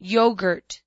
yogurt.